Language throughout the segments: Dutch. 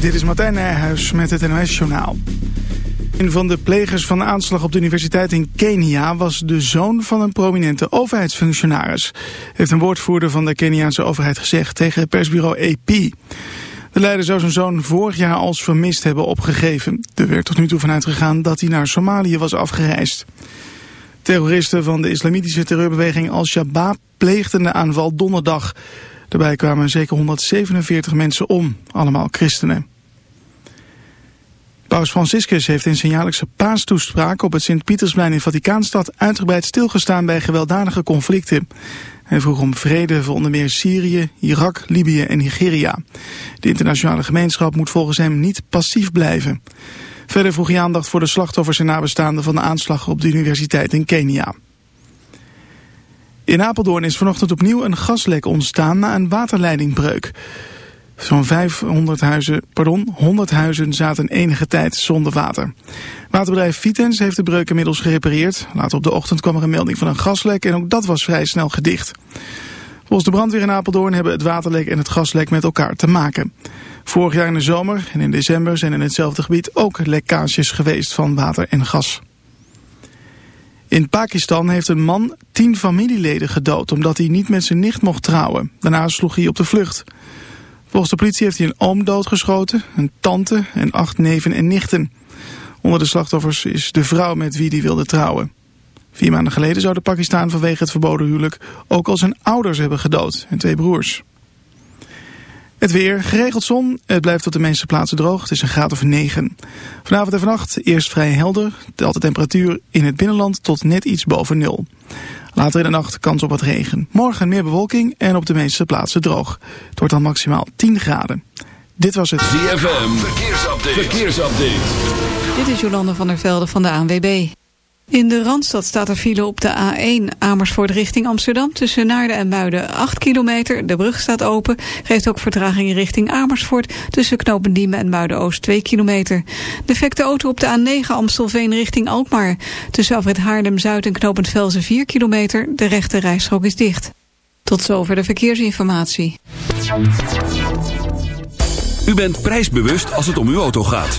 Dit is Martijn Nijhuis met het NOS-journaal. Een van de plegers van de aanslag op de universiteit in Kenia was de zoon van een prominente overheidsfunctionaris. Heeft een woordvoerder van de Keniaanse overheid gezegd tegen het persbureau AP. De leider zou zijn zoon vorig jaar als vermist hebben opgegeven. Er werd tot nu toe vanuit gegaan dat hij naar Somalië was afgereisd. Terroristen van de islamitische terreurbeweging Al-Shabaab pleegden de aanval donderdag. Daarbij kwamen zeker 147 mensen om, allemaal christenen. Paus Franciscus heeft in zijn jaarlijkse paastoespraak op het Sint-Pietersplein in Vaticaanstad uitgebreid stilgestaan bij gewelddadige conflicten. Hij vroeg om vrede voor onder meer Syrië, Irak, Libië en Nigeria. De internationale gemeenschap moet volgens hem niet passief blijven. Verder vroeg hij aandacht voor de slachtoffers en nabestaanden van de aanslag op de universiteit in Kenia. In Apeldoorn is vanochtend opnieuw een gaslek ontstaan na een waterleidingbreuk. Zo'n 500 huizen, pardon, 100 huizen zaten enige tijd zonder water. Waterbedrijf Vitens heeft de breuk inmiddels gerepareerd. Later op de ochtend kwam er een melding van een gaslek en ook dat was vrij snel gedicht. Volgens de brandweer in Apeldoorn hebben het waterlek en het gaslek met elkaar te maken. Vorig jaar in de zomer en in december zijn in hetzelfde gebied ook lekkages geweest van water en gas. In Pakistan heeft een man tien familieleden gedood omdat hij niet met zijn nicht mocht trouwen. Daarna sloeg hij op de vlucht. Volgens de politie heeft hij een oom doodgeschoten, een tante en acht neven en nichten. Onder de slachtoffers is de vrouw met wie hij wilde trouwen. Vier maanden geleden zou de Pakistan vanwege het verboden huwelijk ook al zijn ouders hebben gedood en twee broers. Het weer, geregeld zon. Het blijft op de meeste plaatsen droog. Het is een graad of 9. Vanavond en vannacht eerst vrij helder. Telt de temperatuur in het binnenland tot net iets boven nul. Later in de nacht kans op wat regen. Morgen meer bewolking en op de meeste plaatsen droog. Het wordt dan maximaal 10 graden. Dit was het ZFM. Verkeersupdate. Verkeersupdate. Dit is Jolande van der Velde van de ANWB. In de Randstad staat er file op de A1 Amersfoort richting Amsterdam... tussen Naarden en Muiden 8 kilometer. De brug staat open. Geeft ook vertraging richting Amersfoort... tussen Knopendiemen en Muiden-Oost 2 kilometer. Defecte auto op de A9 Amstelveen richting Alkmaar. Tussen Afrit Haarlem-Zuid en Knopend Velzen 4 kilometer. De rechte rijstrook is dicht. Tot zover de verkeersinformatie. U bent prijsbewust als het om uw auto gaat.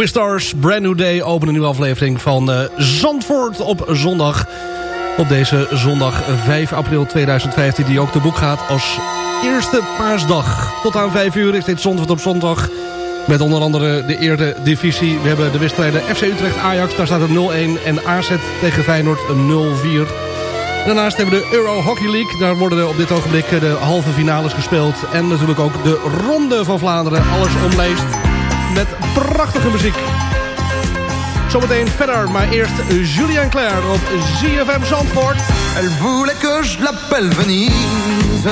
Wistars, Brand New Day, openen een nieuwe aflevering van uh, Zandvoort op zondag. Op deze zondag 5 april 2015, die ook te boek gaat als eerste paasdag. Tot aan 5 uur is dit Zandvoort op zondag. Met onder andere de Eerde Divisie. We hebben de wedstrijden FC Utrecht-Ajax, daar staat het 0-1. En AZ tegen Feyenoord 0-4. Daarnaast hebben we de Euro Hockey League. Daar worden op dit ogenblik de halve finales gespeeld. En natuurlijk ook de Ronde van Vlaanderen. Alles omleest met prachtige muziek. Zometeen verder, maar eerst Julien Claire op ZFM Zandvoort. Elle voulait que je l'appelle Venise.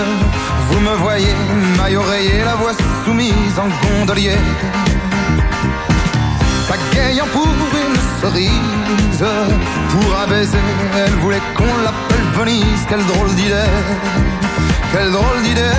Vous me voyez, maille oreiller, la voix soumise en gondolier. Pagayant pour une cerise, pour un baiser, elle voulait qu'on l'appelle Venise. Quelle drôle d'idée, quelle drôle d'idée,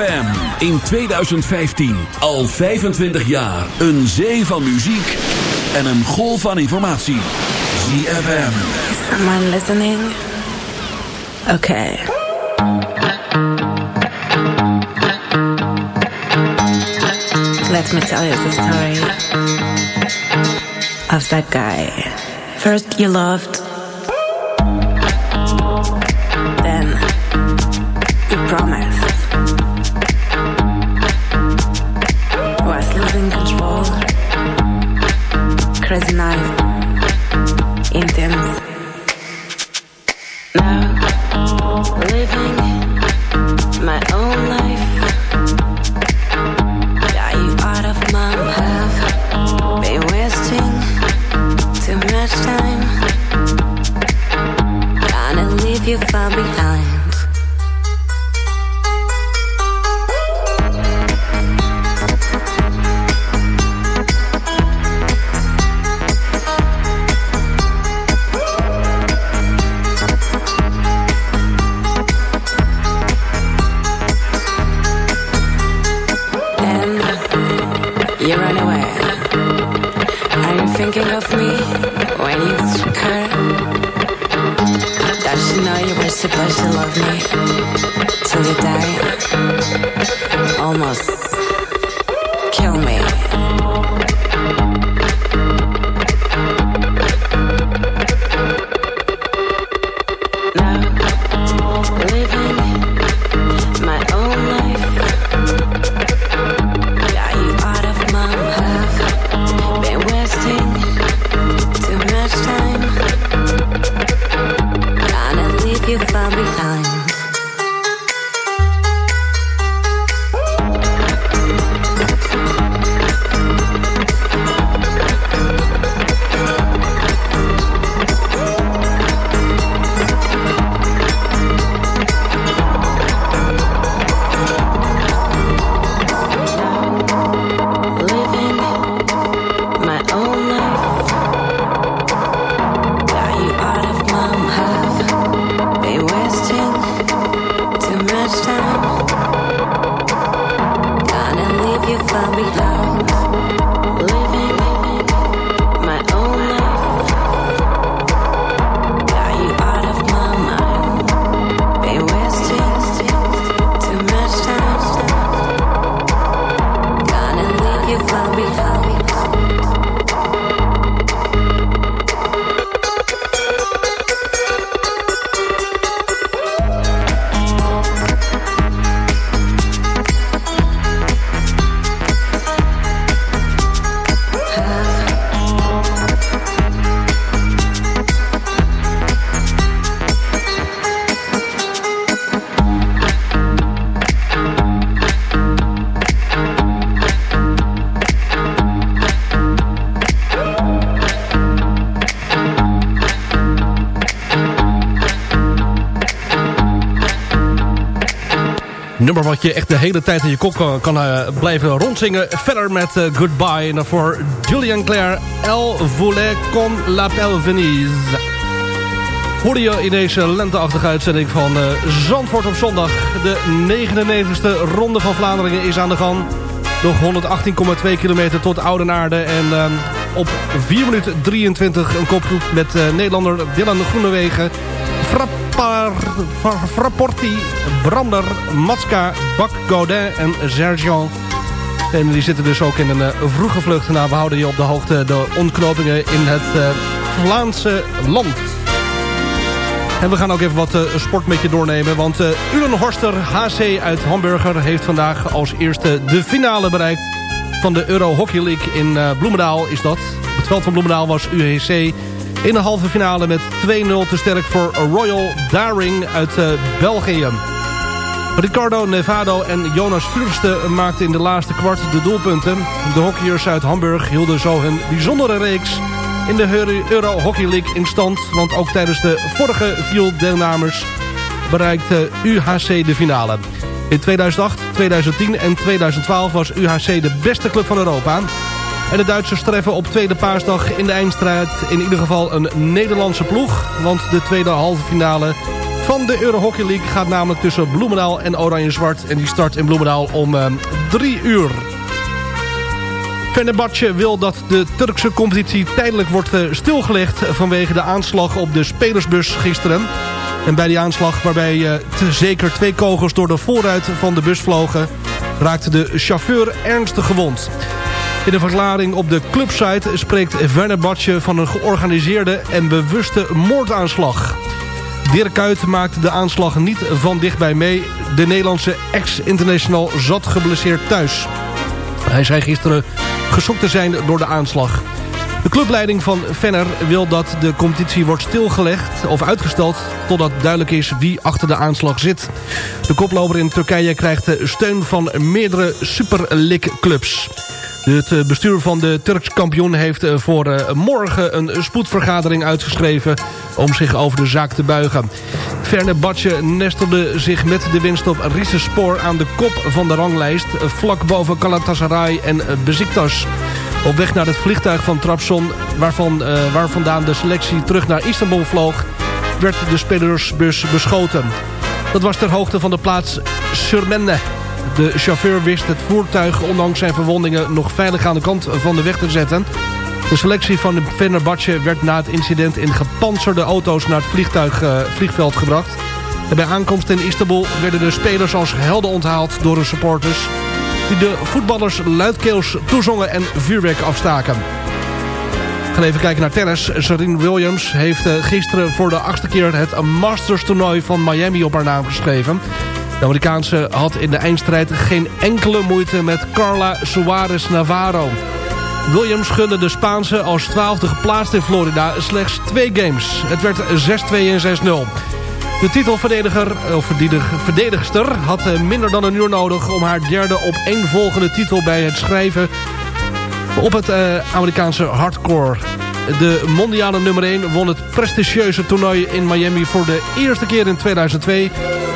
ZFM in 2015. Al 25 jaar. Een zee van muziek en een golf van informatie. ZFM. Is someone listening? Okay. Let me tell you the story of that guy. First you loved Then time behind más. Wat je echt de hele tijd in je kop kan, kan uh, blijven rondzingen. Verder met uh, Goodbye. En daarvoor Julian Claire, El Voulait con la Belle Venise. Hoorde je in deze lenteachtige uitzending van uh, Zandvoort op zondag. De 99ste ronde van Vlaanderen is aan de gang. Nog 118,2 kilometer tot Oudenaarde. En op 4 minuten 23 een kopgroep met Nederlander Dylan Groenewegen. Frapporti, Brander, Matska, Bak Godin en Sergio. En die zitten dus ook in een uh, vroege vlucht. Nou, we houden je op de hoogte de ontknopingen in het uh, Vlaamse land. En we gaan ook even wat uh, sport met je doornemen. Want uh, Ulenhorster HC uit Hamburger heeft vandaag als eerste de finale bereikt. Van de Euro Hockey League in Bloemendaal is dat. Het veld van Bloemendaal was UHC in de halve finale met 2-0 te sterk voor Royal Daring uit België. Ricardo Nevado en Jonas Fursten maakten in de laatste kwart de doelpunten. De hockeyers uit Hamburg hielden zo hun bijzondere reeks in de Euro Hockey League in stand. Want ook tijdens de vorige vier deelnamers bereikte UHC de finale. In 2008, 2010 en 2012 was UHC de beste club van Europa. En de Duitsers treffen op tweede paasdag in de eindstrijd in ieder geval een Nederlandse ploeg. Want de tweede halve finale van de Euro Hockey League gaat namelijk tussen Bloemendaal en Oranje-Zwart. En die start in Bloemendaal om uh, drie uur. Fenerbahce wil dat de Turkse competitie tijdelijk wordt stilgelegd... vanwege de aanslag op de spelersbus gisteren. En bij die aanslag, waarbij uh, zeker twee kogels door de voorruit van de bus vlogen... raakte de chauffeur ernstig gewond. In een verklaring op de clubsite spreekt Fenerbahce van een georganiseerde en bewuste moordaanslag. Dirk Kuyt maakte de aanslag niet van dichtbij mee. De Nederlandse ex-international zat geblesseerd thuis. Hij zei gisteren geschokt te zijn door de aanslag. De clubleiding van Venner wil dat de competitie wordt stilgelegd of uitgesteld... totdat duidelijk is wie achter de aanslag zit. De koploper in Turkije krijgt steun van meerdere Super League clubs. Het bestuur van de Turks kampioen heeft voor morgen een spoedvergadering uitgeschreven om zich over de zaak te buigen. Verne Batje nestelde zich met de winst op Spoor aan de kop van de ranglijst, vlak boven Galatasaray en Beziktas. Op weg naar het vliegtuig van Trabzon, waarvan, waar vandaan de selectie terug naar Istanbul vloog, werd de spelersbus beschoten. Dat was ter hoogte van de plaats Surmenne. De chauffeur wist het voertuig, ondanks zijn verwondingen, nog veilig aan de kant van de weg te zetten. De selectie van de Fenerbahce werd na het incident in gepantserde auto's naar het vliegtuig, uh, vliegveld gebracht. Bij aankomst in Istanbul werden de spelers als helden onthaald door hun supporters... die de voetballers luidkeels toezongen en vuurwerk afstaken. We even kijken naar tennis. Serena Williams heeft uh, gisteren voor de achtste keer het Masters toernooi van Miami op haar naam geschreven. De Amerikaanse had in de eindstrijd geen enkele moeite met Carla Suarez Navarro. Williams gunde de Spaanse als twaalfde geplaatst in Florida slechts twee games. Het werd 6-2 en 6-0. De titelverdediger, of verdedigster had eh, minder dan een uur nodig... om haar derde op één volgende titel bij het schrijven... op het uh, Amerikaanse hardcore. De mondiale nummer 1 won het prestigieuze toernooi in Miami... voor de eerste keer in 2002...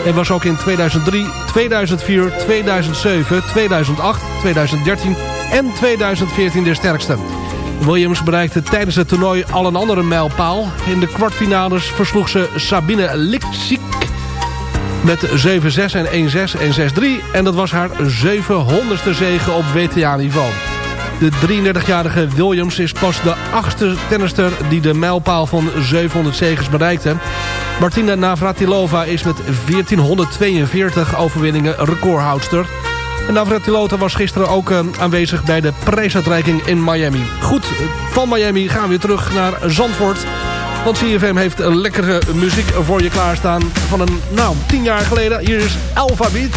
en was ook in 2003, 2004, 2007, 2008, 2013 en 2014 de sterkste. Williams bereikte tijdens het toernooi al een andere mijlpaal. In de kwartfinales versloeg ze Sabine Liksik met 7-6 en 1-6 en 6-3. En dat was haar 700ste zege op WTA-niveau. De 33-jarige Williams is pas de achtste tennister die de mijlpaal van 700 zegens bereikte. Martina Navratilova is met 1442 overwinningen recordhoudster. En Navratilova was gisteren ook uh, aanwezig bij de prijsuitreiking in Miami. Goed, van Miami gaan we weer terug naar Zandvoort. Want CFM heeft lekkere muziek voor je klaarstaan. Van een, nou, tien jaar geleden. Hier is Alphabet.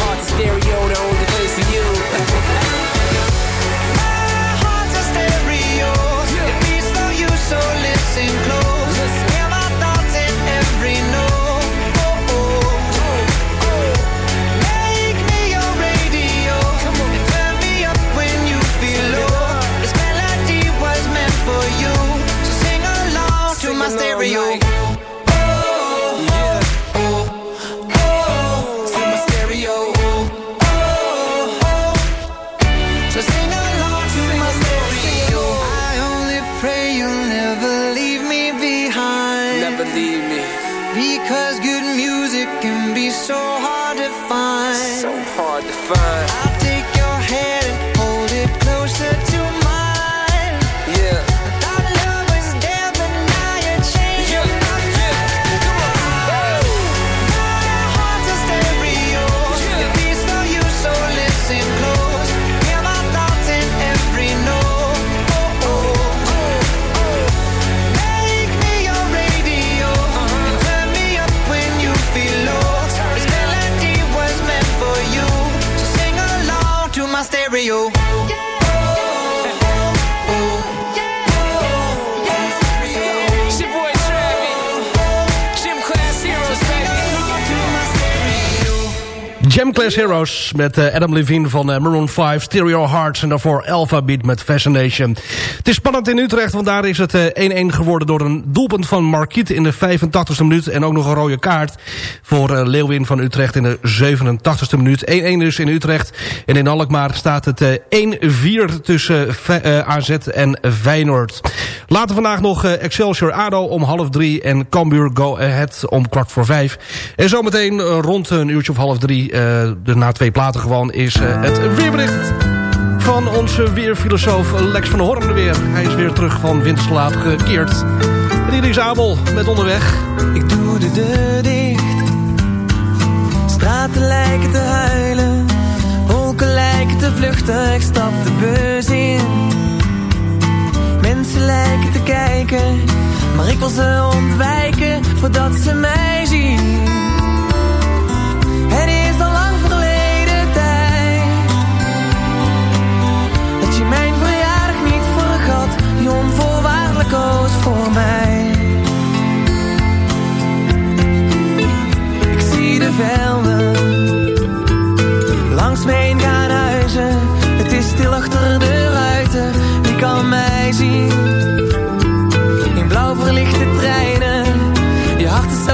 heart's a stereo, for you. My heart's for you, so listen close. Jam Class Heroes met uh, Adam Levine van uh, Maroon 5, Stereo Hearts en daarvoor Alpha Beat met Fascination. Het is spannend in Utrecht, want daar is het 1-1 uh, geworden door een doelpunt van Marquiet in de 85ste minuut en ook nog een rode kaart voor Leeuwin van Utrecht in de 87ste minuut. 1-1 dus in Utrecht en in Alkmaar staat het 1-4 tussen AZ en Feyenoord. Later vandaag nog Excelsior ADO om half drie en Cambuur Go Ahead om kwart voor vijf. En zometeen rond een uurtje of half drie de na twee platen gewoon is uh, het weerbericht van onze weerfilosoof Lex van Horn weer. Hij is weer terug van winterslaap gekeerd. En hier met onderweg. Ik doe de deur dicht. Straten lijken te huilen. Wolken lijken te vluchten. Ik stap de bus in. Mensen lijken te kijken. Maar ik wil ze ontwijken voordat ze mij zien. Onvoorwaardelijk koos voor mij. Ik zie de velden Langs me heen gaan huizen. Het is stil achter de ruiten Wie kan mij zien? In blauw verlichte treinen Je hart is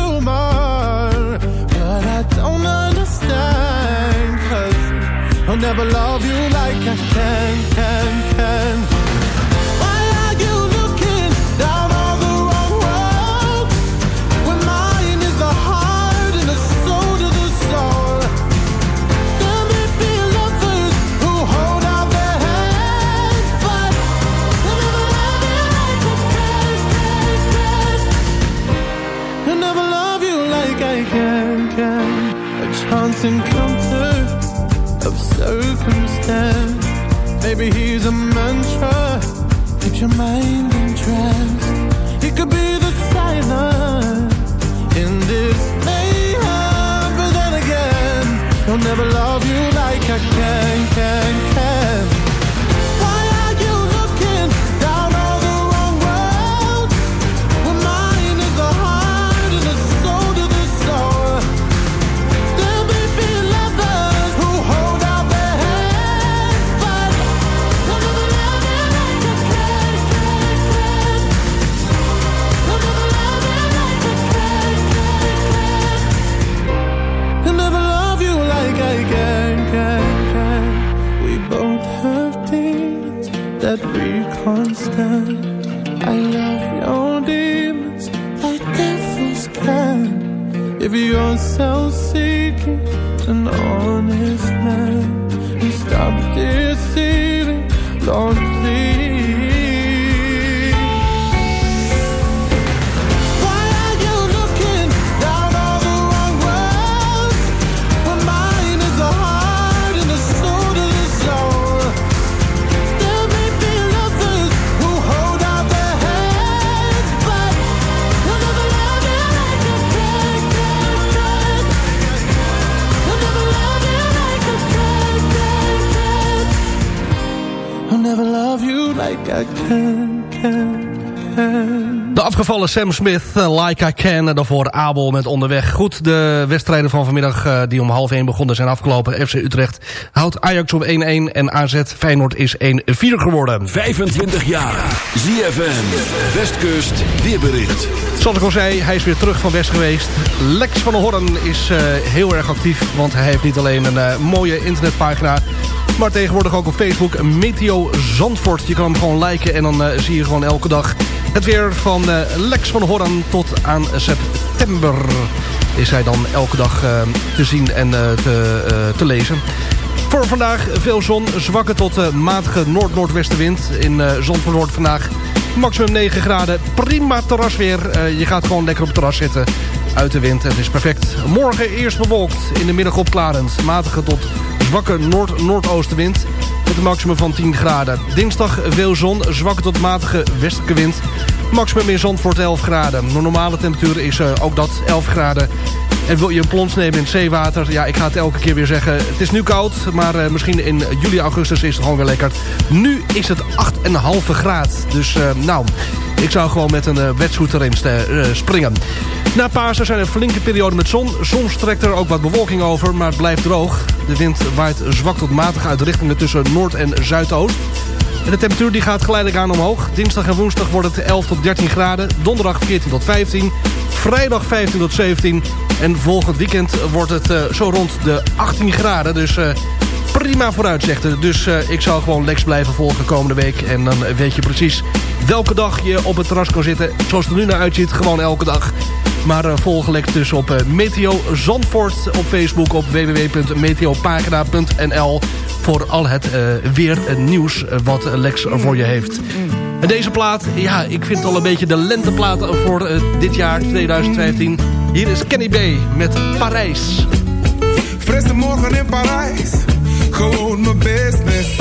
never love you like I can. your mind and try If you're self-seeking, an honest man, and stop deceiving, Lord, De afgevallen Sam Smith, uh, Like I Can. En daarvoor Abel met onderweg. Goed, de wedstrijden van vanmiddag uh, die om half 1 begonnen zijn afgelopen. FC Utrecht houdt Ajax op 1-1 en AZ Feyenoord is 1-4 geworden. 25 jaar. ZFM. Westkust. Weerbericht. Zoals ik al zei, hij is weer terug van West geweest. Lex van der Horn is uh, heel erg actief. Want hij heeft niet alleen een mooie internetpagina... maar tegenwoordig ook op Facebook Meteo Zandvoort. Je kan hem gewoon liken en dan uh, zie je gewoon elke dag... het weer van uh, Lex van Horn tot aan september. Is hij dan elke dag uh, te zien en te, te lezen. Voor vandaag veel zon, zwakke tot matige noord-noordwestenwind. In Zandvoort vandaag maximum 9 graden. Prima terrasweer. Je gaat gewoon lekker op het terras zitten. Uit de wind. Het is perfect. Morgen eerst bewolkt. In de middag opklarend. Matige tot zwakke noord-noordoostenwind. Met een maximum van 10 graden. Dinsdag veel zon. Zwakke tot matige westelijke wind. Maximum in Zandvoort 11 graden. De normale temperatuur is uh, ook dat 11 graden. En wil je een plons nemen in het zeewater? Ja, ik ga het elke keer weer zeggen. Het is nu koud, maar uh, misschien in juli, augustus is het gewoon weer lekker. Nu is het 8,5 graad. Dus uh, nou, ik zou gewoon met een uh, erin springen. Na Pasen zijn er flinke perioden met zon. Soms trekt er ook wat bewolking over, maar het blijft droog. De wind waait zwak tot matig uit richtingen tussen noord- en zuidoost. En de temperatuur die gaat geleidelijk aan omhoog. Dinsdag en woensdag wordt het 11 tot 13 graden. Donderdag 14 tot 15. Vrijdag 15 tot 17. En volgend weekend wordt het uh, zo rond de 18 graden. Dus uh, prima vooruitzichten. Dus ik zal gewoon Lex blijven volgen komende week. En dan weet je precies welke dag je op het terras kan zitten. Zoals het er nu naar uitziet, gewoon elke dag. Maar uh, volg Lex dus op uh, Meteo Zandvoort op Facebook op www.meteopagina.nl voor al het uh, weer nieuws wat Lex voor je heeft. En deze plaat, ja, ik vind het al een beetje de lenteplaat voor dit jaar 2015. Hier is Kenny B met Parijs. Frisse morgen in Parijs, gewoon mijn business.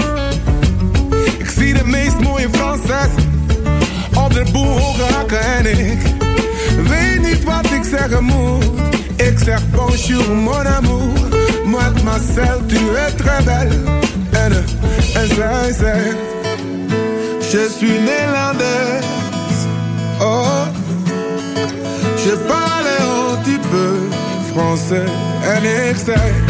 Ik zie de meest mooie Franses op de boel hoge hakken en ik weet niet wat ik zeggen moet. Ik zeg bonjour mon amour, mademoiselle tu es très belle. En, en zij zegt, je suis néerlandaise. Oh, je parle un petit peu français. En ik zeg,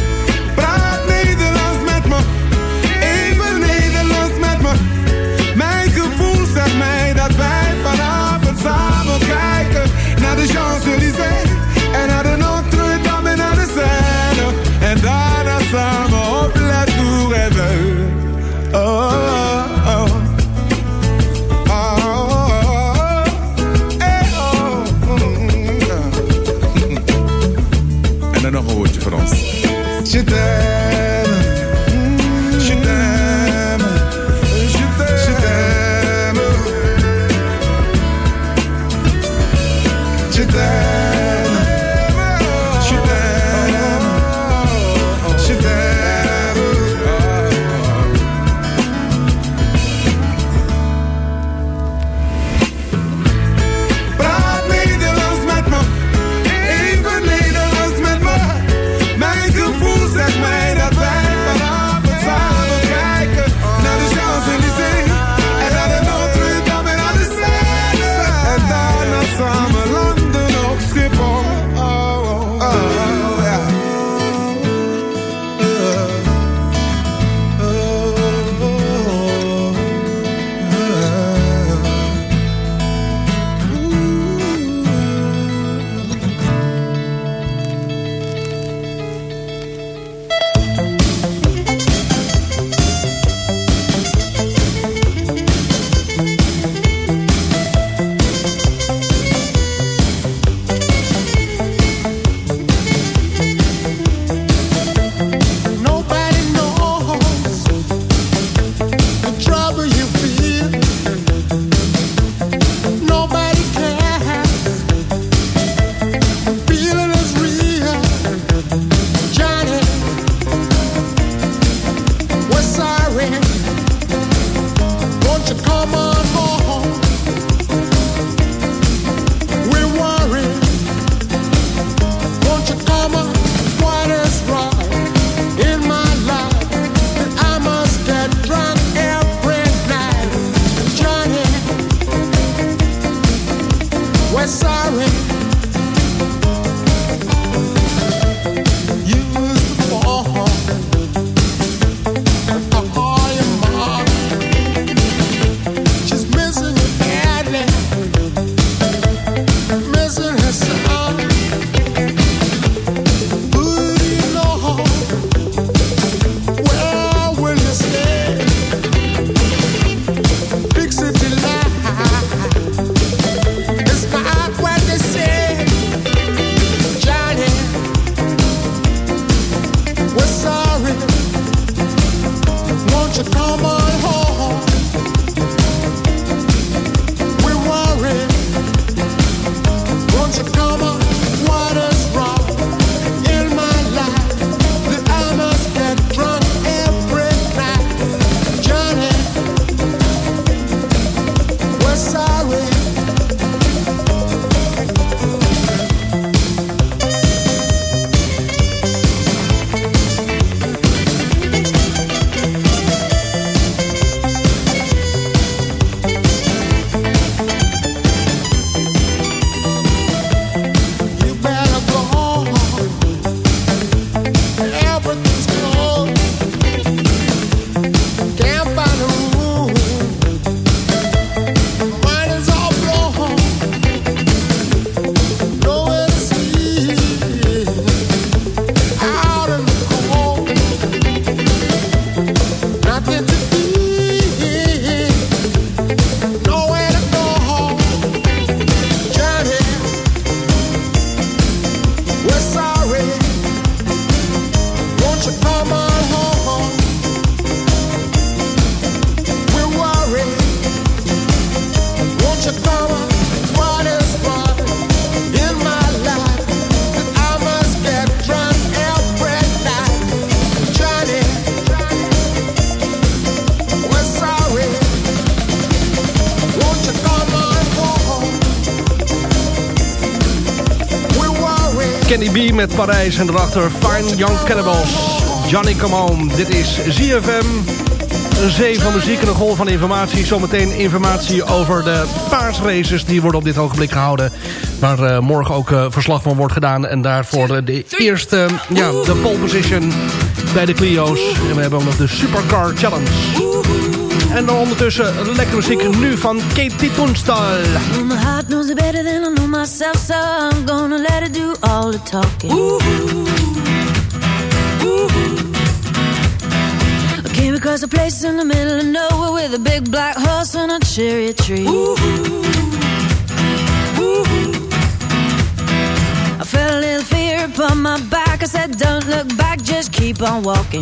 Champs-Élysées en naar de Notre-Dame en naar de. En you come on? Parijs en erachter Fine Young Cannibals. Johnny Come Home. Dit is ZFM. Een zee van muziek en een golf van informatie. Zometeen informatie over de paarsraces. Die worden op dit ogenblik gehouden. Waar eh, morgen ook eh, verslag van wordt gedaan. En daarvoor de eerste, ja, de pole position bij de Clio's. En we hebben ook nog de Supercar Challenge. En dan ondertussen lekkere muziek nu van Katie Toenstal. My heart knows it better than I know myself, so I'm gonna let it do all the talking. I came across a place in the middle of nowhere with a big black horse and a cherry tree. I felt a little fear upon my back. I said, Don't look back, just keep on walking.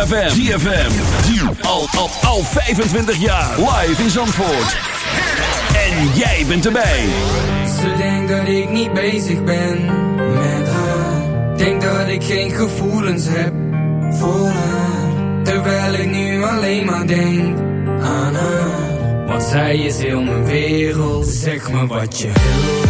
ZFM. ZFM. Al, al, al 25 jaar. Live in Zandvoort. En jij bent erbij. Ze denkt dat ik niet bezig ben met haar. Denk dat ik geen gevoelens heb voor haar. Terwijl ik nu alleen maar denk aan haar. Want zij is heel mijn wereld. Zeg me wat je wil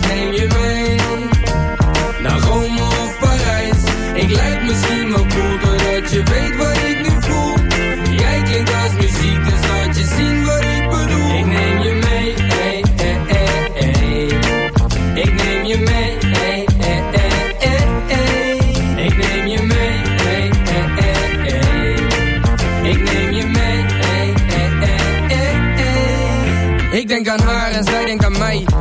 je weet wat ik nu voel Jij klinkt als muziek Dus laat je zien wat ik bedoel Ik neem je mee hey, hey, hey. Ik neem je mee hey, hey, hey. Ik neem je mee hey, hey, hey. Ik neem je mee hey, hey, hey. Ik denk aan haar en zij denkt aan mij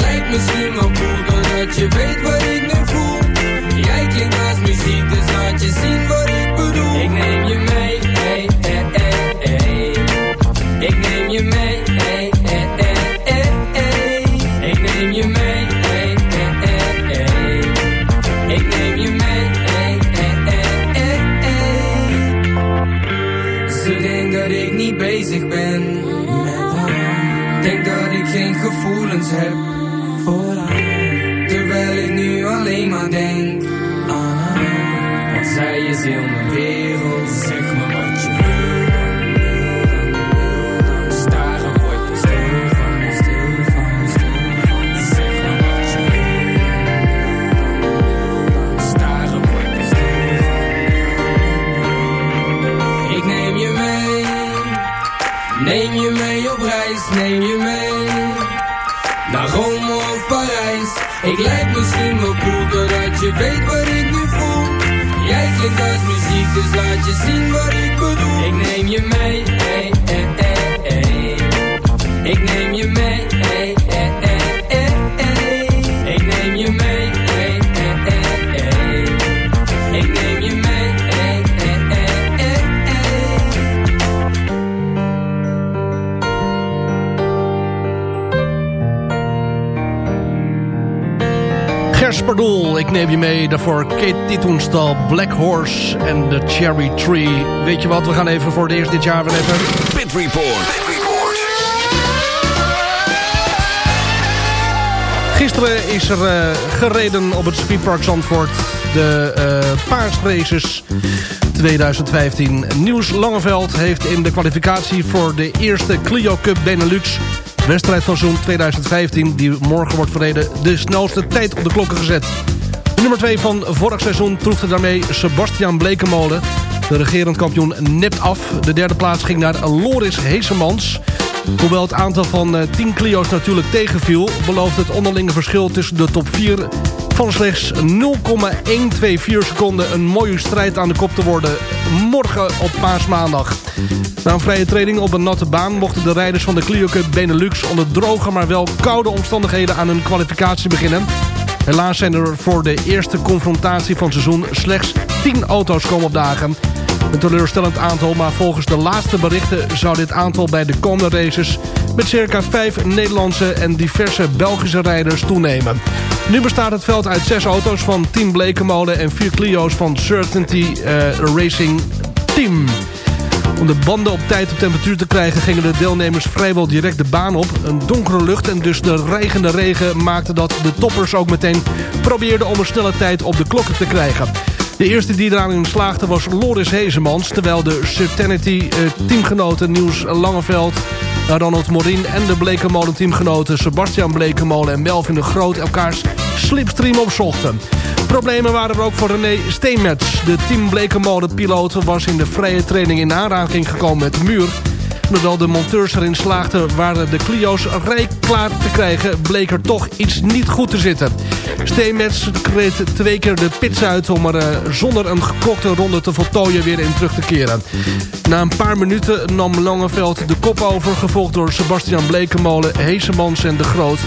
Ik lijk misschien wel cool Doordat je weet wat ik nu voel Jij klinkt als muziek Dus laat je zien wat ik bedoel Ik neem je mee hey, hey, hey, hey. Ik neem je mee hey, hey, hey, hey. Ik neem je mee hey, hey, hey, hey. Ik neem je mee hey, hey, hey, hey. Ze denkt dat ik niet bezig ben Denk dat ik geen gevoelens heb voor haar Terwijl ik nu alleen maar denk aan haar Want zij is heel je weet wat ik nu voel. Jij klinkt als muziek Dus laat je zien wat ik bedoel. Ik neem je mee hey, hey, hey, hey. Ik neem je mee Ik neem je mee. Daarvoor Kate Titoenstal, Black Horse en The Cherry Tree. Weet je wat, we gaan even voor het eerst dit jaar weer even... Pit Report. Gisteren is er eh, gereden op het Speedpark Zandvoort. De eh paasraces 2015. Nieuws Langeveld heeft in de kwalificatie voor de eerste Clio Cup Benelux... wedstrijd van seizoen 2015, die morgen wordt verreden... de snelste tijd op de klokken gezet. De nummer 2 van vorig seizoen troefde daarmee Sebastian Blekemolen. De regerend kampioen nept af. De derde plaats ging naar Loris Heesemans... Hoewel het aantal van eh, 10 Clio's natuurlijk tegenviel... belooft het onderlinge verschil tussen de top 4 van slechts 0,124 seconden... een mooie strijd aan de kop te worden morgen op paasmaandag. Na een vrije training op een natte baan... mochten de rijders van de Clio Cup Benelux... onder droge maar wel koude omstandigheden aan hun kwalificatie beginnen. Helaas zijn er voor de eerste confrontatie van het seizoen... slechts 10 auto's komen opdagen... Een teleurstellend aantal, maar volgens de laatste berichten zou dit aantal bij de komende races met circa vijf Nederlandse en diverse Belgische rijders toenemen. Nu bestaat het veld uit zes auto's van Team Blekemolen en vier Clio's van Certainty eh, Racing Team. Om de banden op tijd op temperatuur te krijgen gingen de deelnemers vrijwel direct de baan op. Een donkere lucht en dus de reigende regen maakte dat de toppers ook meteen probeerden om een snelle tijd op de klokken te krijgen. De eerste die eraan slaagde was Loris Hezemans... terwijl de Certainty eh, Niels Langeveld Ronald Morin en de Blekenmolen teamgenoten Sebastian Blekenmolen en Melvin de Groot elkaars slipstream opzochten. Problemen waren er ook voor René Steenmets. De team Blekenmolen piloot was in de vrije training in aanraking gekomen met de muur Hoewel de monteurs erin slaagden waren de Clio's rijk klaar te krijgen... bleek er toch iets niet goed te zitten. Steenmets kreeg twee keer de pits uit om er uh, zonder een geklokte ronde te voltooien weer in terug te keren. Na een paar minuten nam Langeveld de kop over... gevolgd door Sebastian Blekemolen, Heesemans en De Groot.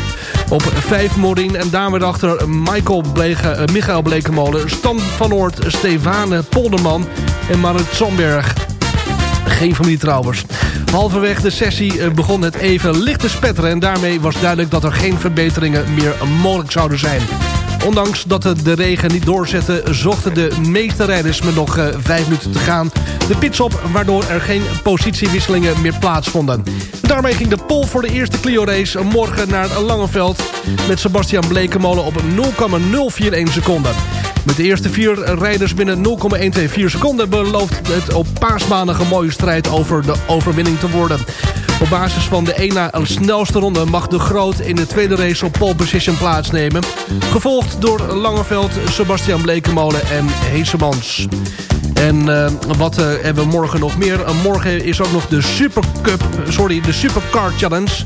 Op vijf Morin en daarmee achter Michael Blege, uh, Michael Blekemolen... Stan van Oort, Stefane Polderman en Marit Zandberg geen familietrouwers. Halverwege de sessie eh, begon het even licht te spetteren... en daarmee was duidelijk dat er geen verbeteringen meer mogelijk zouden zijn. Ondanks dat de regen niet doorzette... zochten de meeste rijders met nog uh, vijf minuten te gaan de pits op... waardoor er geen positiewisselingen meer plaatsvonden. Daarmee ging de pol voor de eerste Clio-race morgen naar Langeveld... met Sebastian Blekemolen op 0,041 seconden. Met de eerste vier rijders binnen 0,124 seconden... belooft het op paasmaandag een mooie strijd over de overwinning te worden. Op basis van de 1 na snelste ronde mag de Groot in de tweede race op pole position plaatsnemen. Gevolgd door Langeveld, Sebastian Blekemolen en Heesemans. En uh, wat uh, hebben we morgen nog meer? Uh, morgen is ook nog de Supercup, sorry, de Supercar Challenge.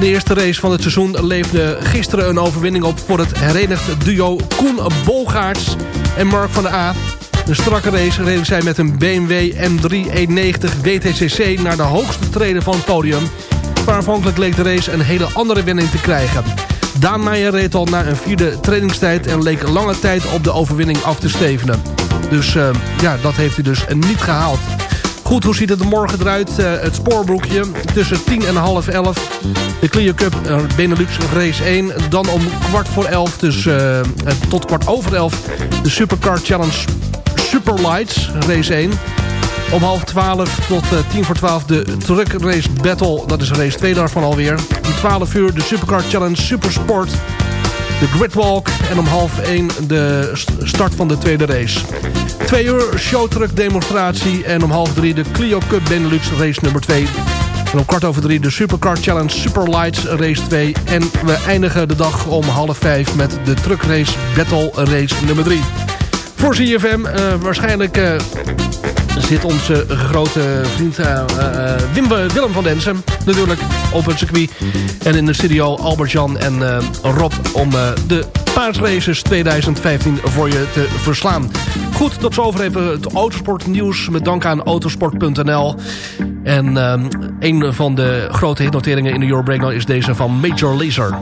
De eerste race van het seizoen leefde gisteren een overwinning op... voor het herenigd duo Koen Bolgaarts en Mark van der A. Een strakke race reden zij met een BMW M3 WTCC... naar de hoogste treden van het podium. Maar aanvankelijk leek de race een hele andere winning te krijgen. Daan Meijer reed al na een vierde trainingstijd... en leek lange tijd op de overwinning af te stevenen. Dus uh, ja, dat heeft hij dus niet gehaald. Goed, hoe ziet het er morgen eruit? Uh, het spoorbroekje tussen 10 en half 11. De Clio Cup uh, Benelux Race 1. Dan om kwart voor 11, dus tot kwart over 11... de Supercar Challenge Superlights Race 1. Om half 12 tot 10 voor 12 de Truck Race Battle. Dat is race 2 daarvan alweer. Om 12 uur de Supercar Challenge Supersport de Gridwalk. En om half 1 de start van de tweede race. Twee uur showtruck demonstratie. En om half 3 de Clio Cup Benelux race nummer 2. En om kwart over drie de Supercar Challenge Superlights race 2. En we eindigen de dag om half 5 met de truck race Battle race nummer 3. Voor CFM uh, waarschijnlijk... Uh, zit onze grote vriend uh, Wim, Willem van Densen natuurlijk op het circuit. En in de studio Albert-Jan en Rob om de paardsraces 2015 voor je te verslaan. Goed, tot zover even het autosportnieuws met dank aan autosport.nl. En een van de grote hitnoteringen in de Euro Breakdown is deze van Major Lazer.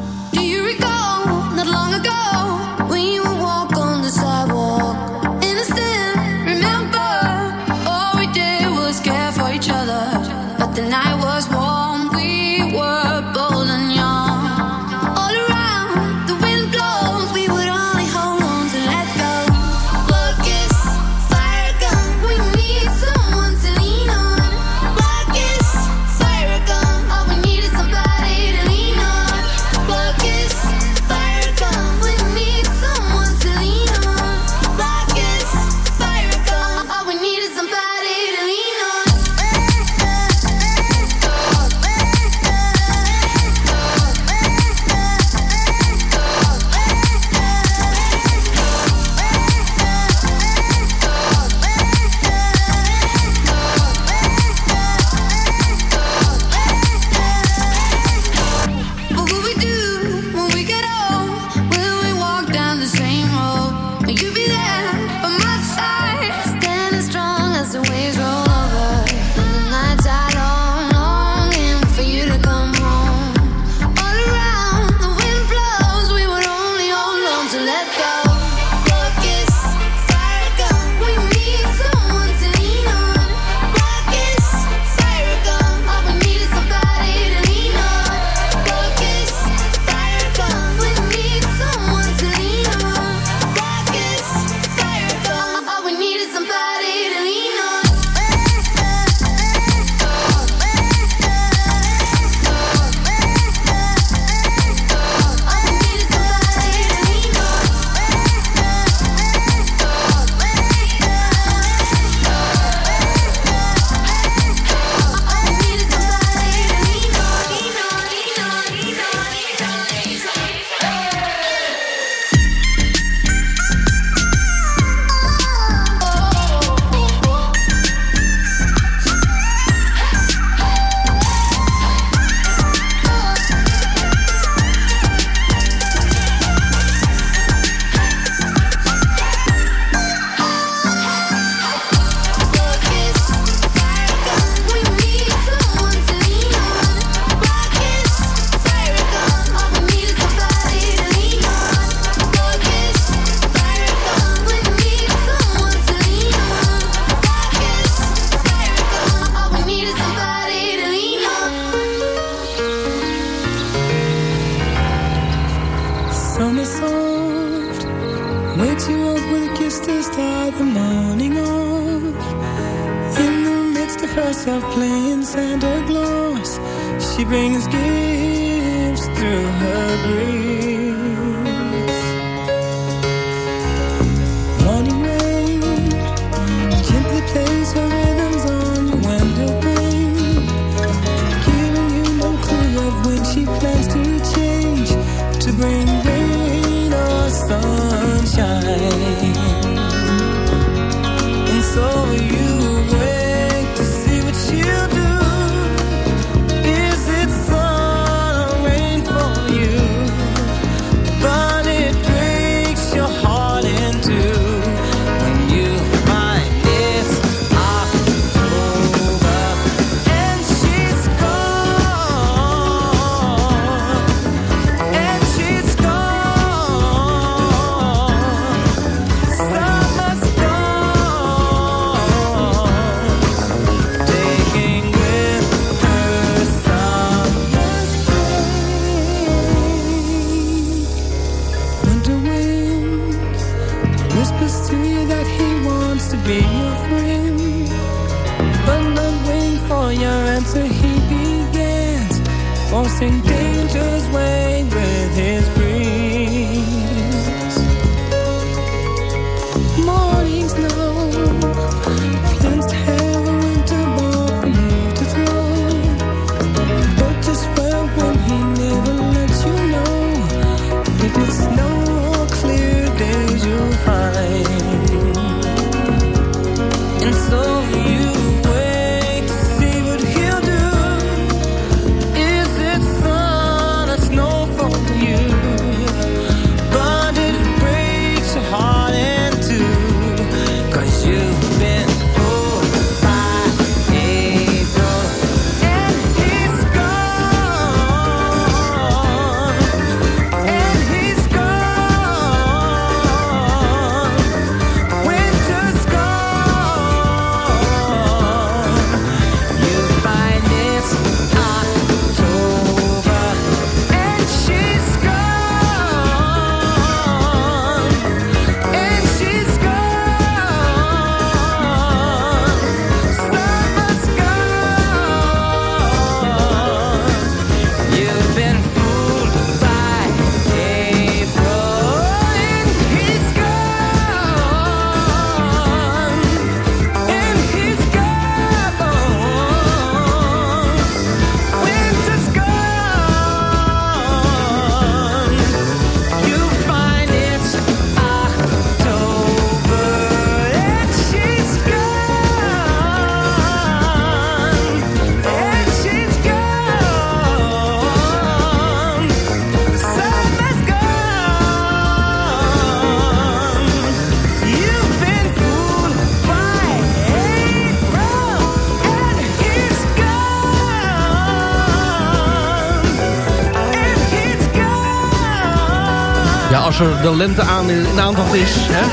Als er de lente aan in, aantocht is, hè,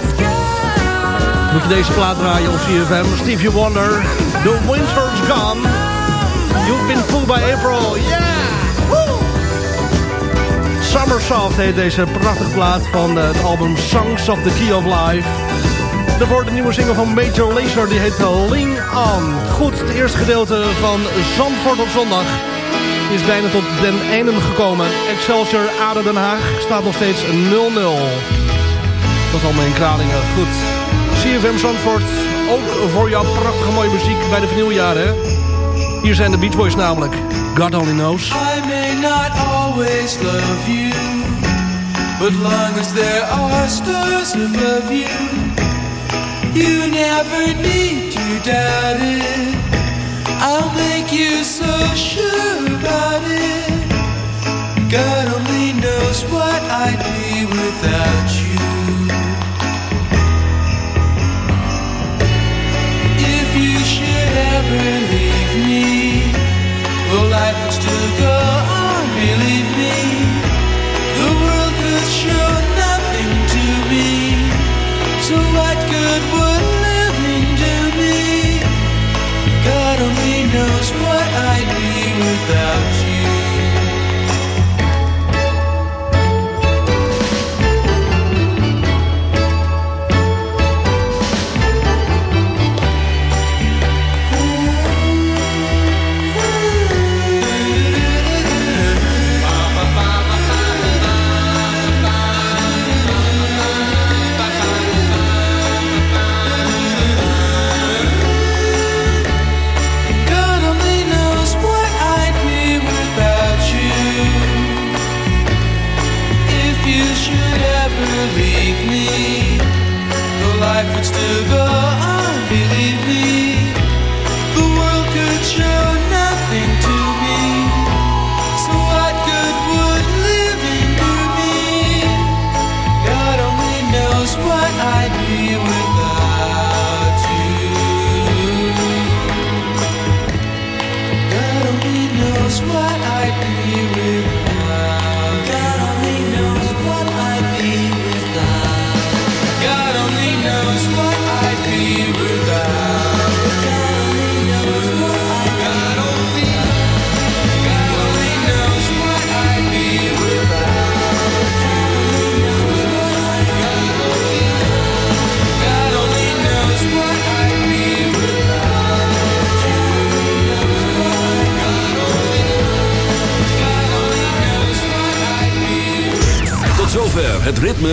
moet je deze plaat draaien op CFM. Stevie Wonder, The Winter's Gone. You've been fooled by April, yeah! Summersoft heet deze prachtige plaat van eh, het album Songs of the Key of Life. De nieuwe single van Major Lazer, die heet Lean On. Goed, het eerste gedeelte van Zandvoort op zondag is bijna tot den einde gekomen. Excelsior Aden Den Haag staat nog steeds 0-0. Dat allemaal in Kralingen. Goed. CFM Zandvoort, ook voor jouw prachtige mooie muziek bij de vernieuwjaren. Hier zijn de Beach Boys namelijk. God only knows. I may not always love you, but long as there are stars above you, you never need to doubt it. I'll make you so sure about it. God only knows what I'd be without you. If you should ever leave me, well, life would still go on, believe me.